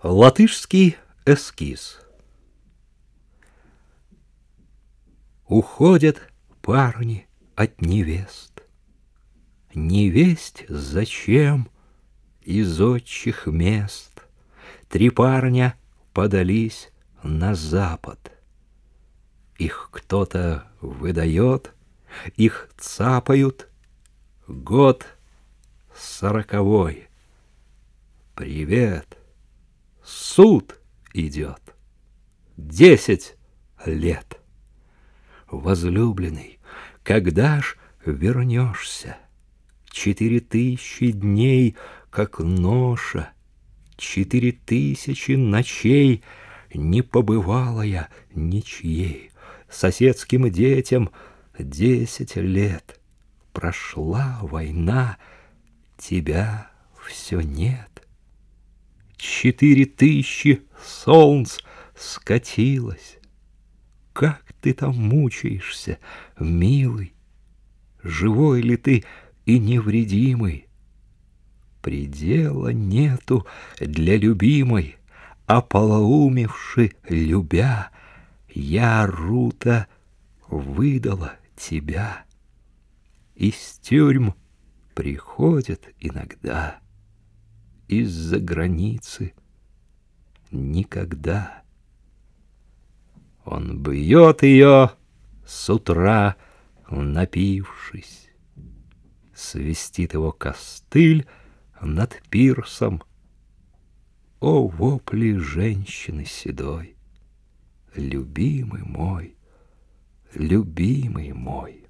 Латышский эскиз Уходят парни от невест. Невесть зачем из отчих мест Три парня подались на запад. Их кто-то выдает, их цапают. Год сороковой. Привет, суд идет. Десять лет. Возлюбленный, когда ж вернешься? Четыре тысячи дней, как ноша, Четыре тысячи ночей Не побывала я ничьей. Соседским детям десять лет. Прошла война, тебя все нет. Четыре тысячи солнц скатилось. Как ты там мучаешься, милый? Живой ли ты и невредимый? Предела нету для любимой, А полоумевши любя, Я, Рута, выдала тебя. Из тюрьм приходят иногда из-за границы никогда. Он бьет ее с утра, напившись. Свистит его костыль над пирсом. О, вопли женщины седой! Любимый мой, любимый мой!